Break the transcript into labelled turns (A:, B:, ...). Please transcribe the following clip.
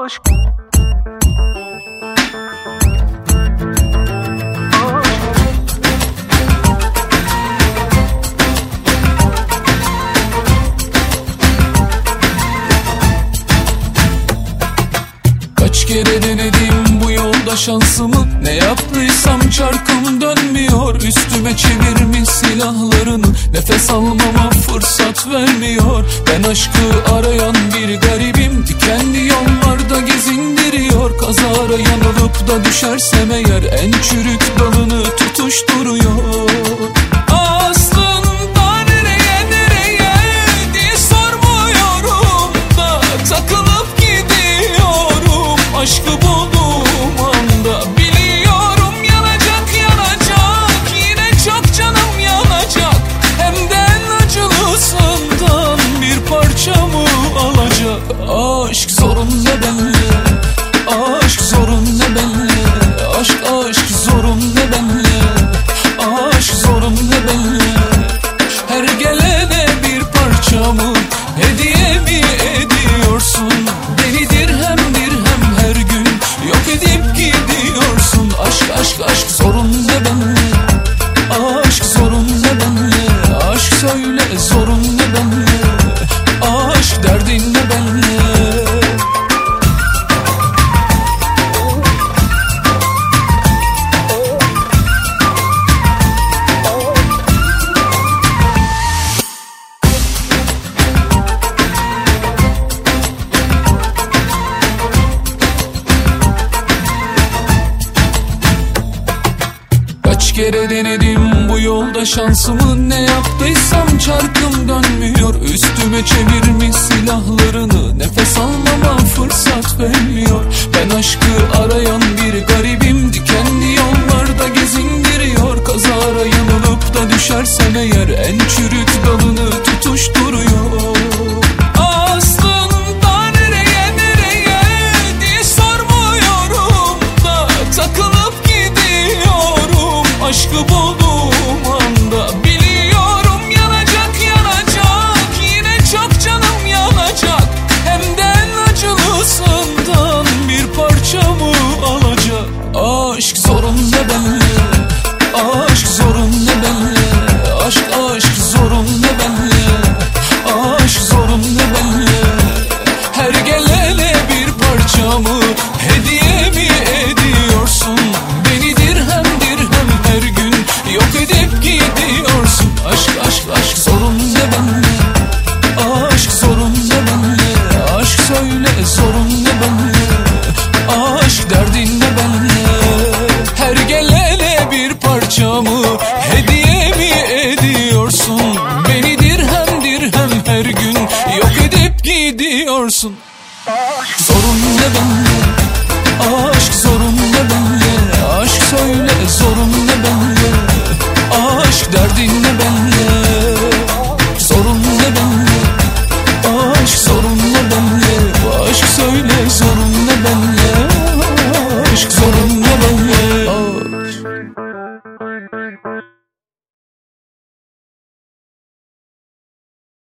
A: aşk.
B: Kaç kere denedim bu yolda şansımı? Ne yaptıysam çarkım dönmüyor. Üstüme çevirmiş silahlarını. Nefes almama fırsat vermiyor. Ben aşkı arayan bir garibim. Dikenli Kazara yanılıp da düşersem eğer En çürük dalını tutuşturuyor Kaç kere denedim bu yolda şansımı. Ne yaptıysam çarkım dönmüyor. Üstüme çevirmiş silahlarını. Nefes almama fırsat vermiyor. Ben aşkı arayan bir garibim. Dikenli yollarda gezindiriyor. Kazara yanılıp da düşersem eğer En Hediye mi ediyorsun? Beni dirhem dirhem her gün Yok edip gidiyorsun. Aşk aşk aşk zorun ne benle Aşk zorun ne benle Aşk söyle zorun ne benle Aşk derdin ne benle Her gelene bir parçamı Hediye mi ediyorsun? Beni dirhem dirhem her gün Yok edip gidiyorsun. Zorun ne benle Aşk zorun ne benle Aşk söyle zorun